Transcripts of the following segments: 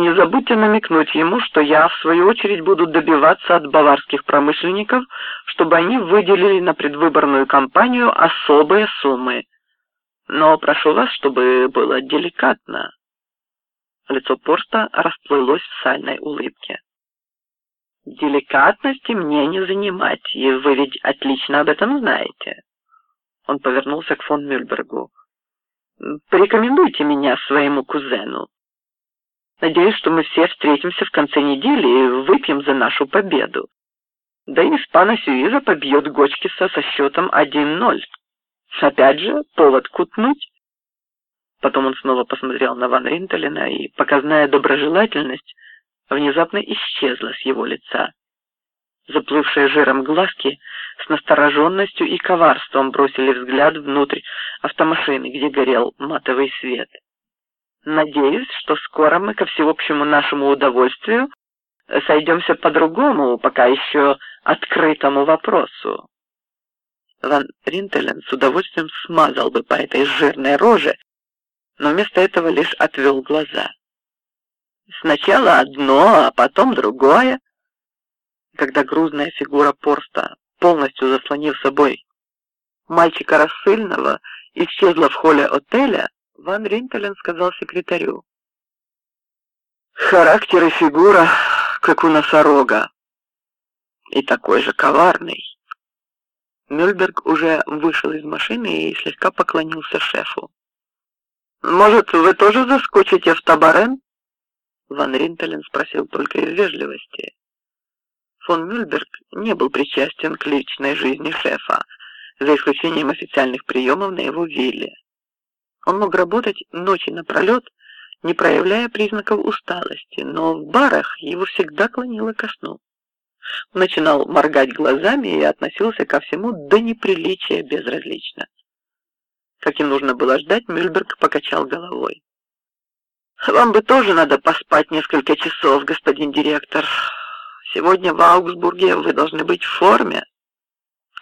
не забудьте намекнуть ему, что я, в свою очередь, буду добиваться от баварских промышленников, чтобы они выделили на предвыборную кампанию особые суммы. Но прошу вас, чтобы было деликатно. Лицо Порста расплылось в сальной улыбке. Деликатности мне не занимать, и вы ведь отлично об этом знаете. Он повернулся к фон Мюльбергу. Порекомендуйте меня своему кузену. Надеюсь, что мы все встретимся в конце недели и выпьем за нашу победу. Да и Испана Сюиза побьет Гочкиса со счетом 1-0. Опять же, повод кутнуть. Потом он снова посмотрел на Ван Ринтелена, и показная доброжелательность внезапно исчезла с его лица. Заплывшие жиром глазки с настороженностью и коварством бросили взгляд внутрь автомашины, где горел матовый свет. Надеюсь, что скоро мы ко всеобщему нашему удовольствию сойдемся по другому, пока еще открытому вопросу. Ван Ринтелен с удовольствием смазал бы по этой жирной роже, но вместо этого лишь отвел глаза. Сначала одно, а потом другое. Когда грузная фигура Порста, полностью заслонив собой мальчика рассыльного, исчезла в холле отеля, Ван Ринтелен сказал секретарю. Характер и фигура, как у носорога. И такой же коварный. Мюльберг уже вышел из машины и слегка поклонился шефу. «Может, вы тоже заскочите в Табарен?» Ван Ринтелен спросил только из вежливости. Фон Мюльберг не был причастен к личной жизни шефа, за исключением официальных приемов на его вилле. Он мог работать ночи напролет, не проявляя признаков усталости, но в барах его всегда клонило ко сну. Начинал моргать глазами и относился ко всему до неприличия безразлично. Как и нужно было ждать, Мюльберг покачал головой. «Вам бы тоже надо поспать несколько часов, господин директор. Сегодня в Аугсбурге вы должны быть в форме».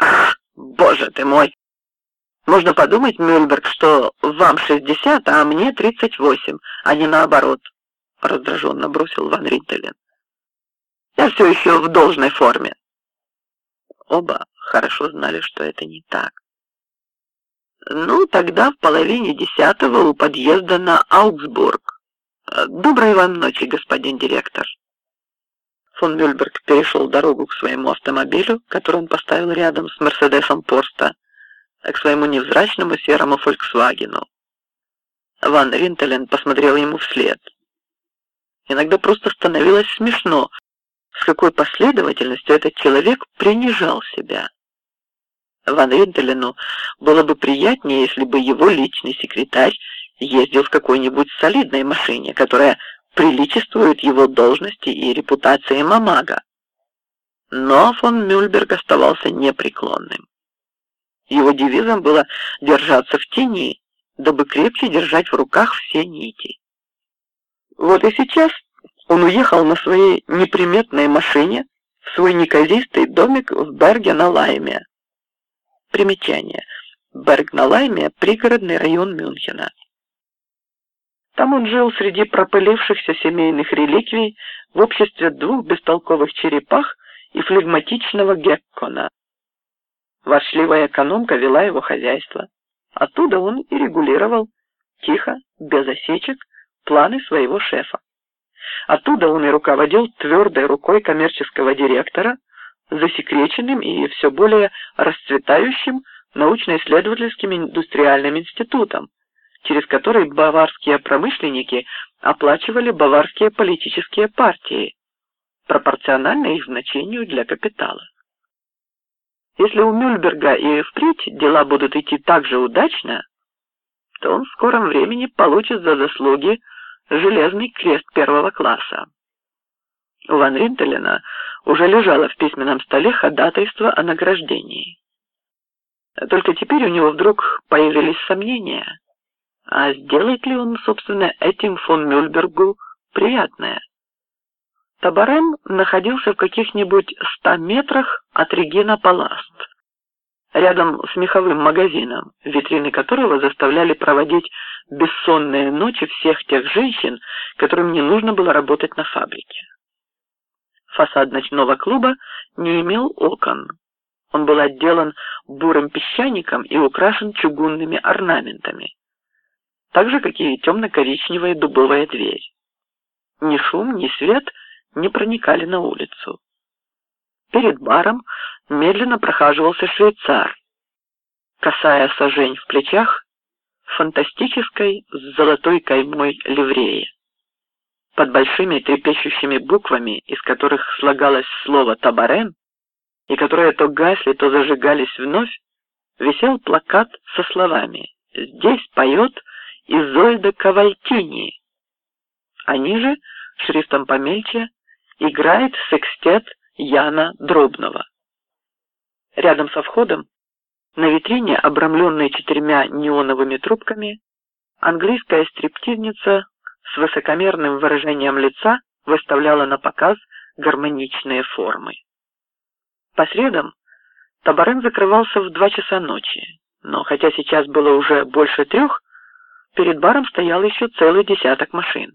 «Ах, боже ты мой!» Можно подумать, Мюльберг, что вам 60, а мне 38, а не наоборот, раздраженно бросил Ван Ринтелен. Я все еще в должной форме. Оба хорошо знали, что это не так. Ну, тогда в половине десятого у подъезда на Аугсбург. Доброй вам ночи, господин директор. Фон Мюльберг перешел дорогу к своему автомобилю, который он поставил рядом с Мерседесом Порста к своему невзрачному серому Фольксвагену. Ван Ринтелен посмотрел ему вслед. Иногда просто становилось смешно, с какой последовательностью этот человек принижал себя. Ван Ринтелену было бы приятнее, если бы его личный секретарь ездил в какой-нибудь солидной машине, которая приличествует его должности и репутации мамага. Но фон Мюльберг оставался непреклонным. Его девизом было держаться в тени, дабы крепче держать в руках все нити. Вот и сейчас он уехал на своей неприметной машине в свой неказистый домик в Берге на Лайме. Примечание. Берг на Лайме – пригородный район Мюнхена. Там он жил среди пропылившихся семейных реликвий в обществе двух бестолковых черепах и флегматичного геккона. Воршливая экономка вела его хозяйство. Оттуда он и регулировал, тихо, без осечек, планы своего шефа. Оттуда он и руководил твердой рукой коммерческого директора, засекреченным и все более расцветающим научно-исследовательским индустриальным институтом, через который баварские промышленники оплачивали баварские политические партии, пропорционально их значению для капитала. Если у Мюльберга и впредь дела будут идти так же удачно, то он в скором времени получит за заслуги железный крест первого класса. У Ван Ринтелена уже лежало в письменном столе ходатайство о награждении. Только теперь у него вдруг появились сомнения, а сделает ли он, собственно, этим фон Мюльбергу приятное? Табарен находился в каких-нибудь ста метрах от Регина Паласт, рядом с меховым магазином, витрины которого заставляли проводить бессонные ночи всех тех женщин, которым не нужно было работать на фабрике. Фасад ночного клуба не имел окон. Он был отделан бурым песчаником и украшен чугунными орнаментами, так же, как и темно-коричневая дубовая дверь. Ни шум, ни свет не проникали на улицу. Перед баром медленно прохаживался швейцар, касая сажень в плечах фантастической с золотой каймой ливреи. Под большими трепещущими буквами, из которых слагалось слово «табарен», и которые то гасли, то зажигались вновь, висел плакат со словами «Здесь поет Изольда Кавальтини». А ниже, шрифтом помельче, играет секстет Яна Дробного. Рядом со входом, на витрине, обрамленной четырьмя неоновыми трубками, английская стриптизница с высокомерным выражением лица выставляла на показ гармоничные формы. По средам Табарен закрывался в два часа ночи, но хотя сейчас было уже больше трех, перед баром стоял еще целый десяток машин.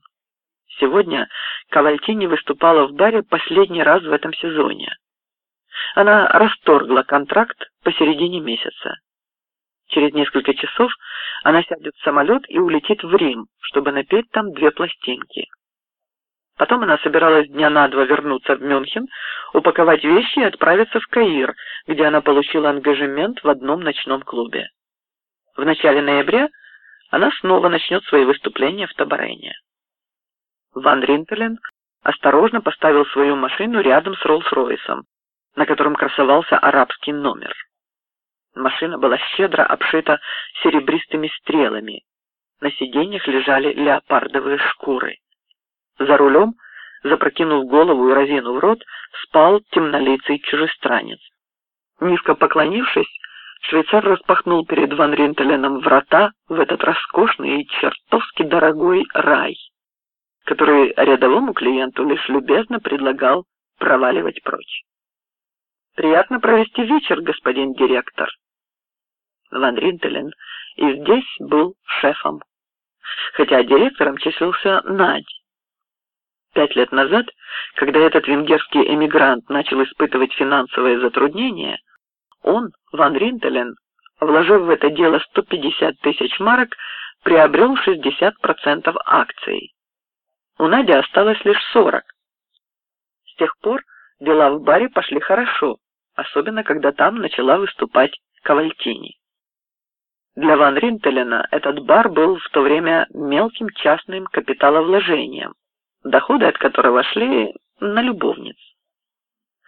Сегодня Кавальтини выступала в баре последний раз в этом сезоне. Она расторгла контракт посередине месяца. Через несколько часов она сядет в самолет и улетит в Рим, чтобы напеть там две пластинки. Потом она собиралась дня на два вернуться в Мюнхен, упаковать вещи и отправиться в Каир, где она получила ангажемент в одном ночном клубе. В начале ноября она снова начнет свои выступления в Табарене. Ван Ринтелен осторожно поставил свою машину рядом с Роллс-Ройсом, на котором красовался арабский номер. Машина была щедро обшита серебристыми стрелами. На сиденьях лежали леопардовые шкуры. За рулем, запрокинув голову и разинув рот, спал темнолицый чужестранец. Низко поклонившись, швейцар распахнул перед Ван Ринтеленом врата в этот роскошный и чертовски дорогой рай который рядовому клиенту лишь любезно предлагал проваливать прочь. «Приятно провести вечер, господин директор». Ван Ринтелен и здесь был шефом, хотя директором числился Надь. Пять лет назад, когда этот венгерский эмигрант начал испытывать финансовые затруднения, он, Ван Ринтелен, вложив в это дело 150 тысяч марок, приобрел 60% акций. У Нади осталось лишь сорок. С тех пор дела в баре пошли хорошо, особенно когда там начала выступать Кавальтини. Для Ван Ринтелена этот бар был в то время мелким частным капиталовложением, доходы от которого шли на любовниц.